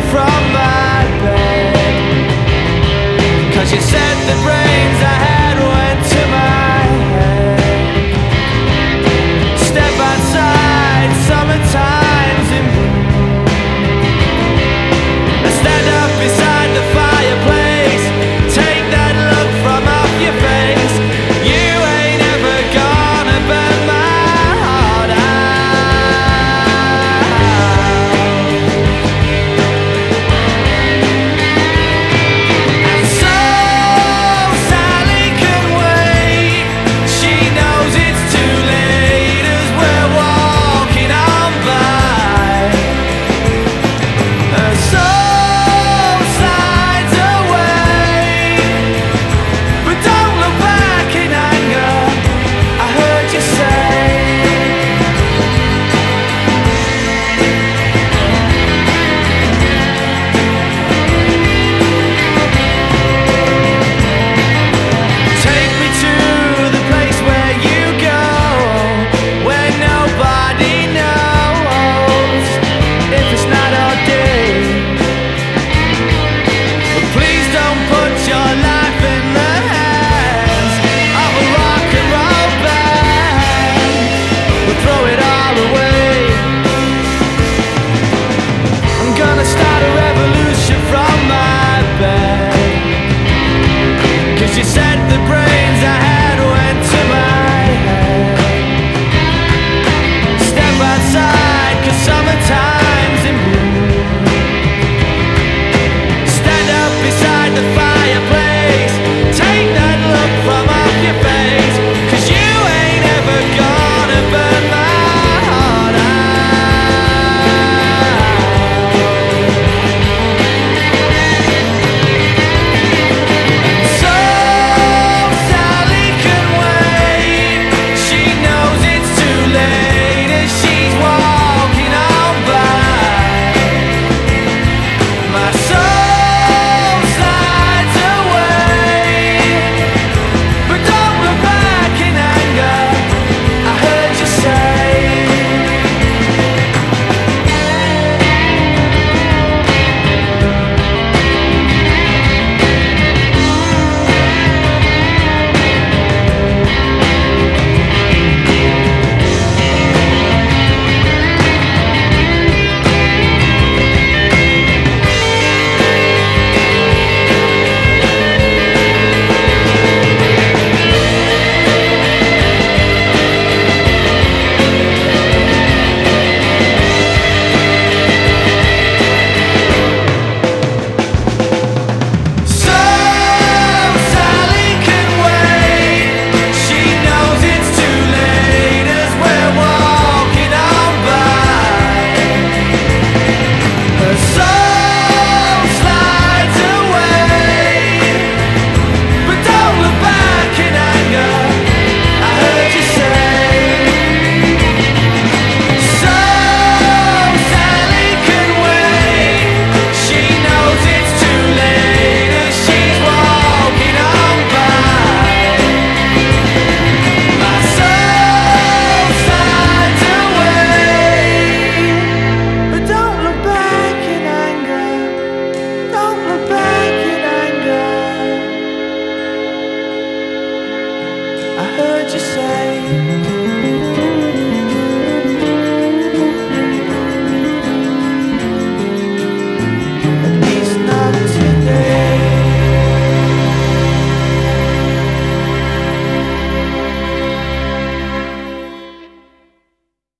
from my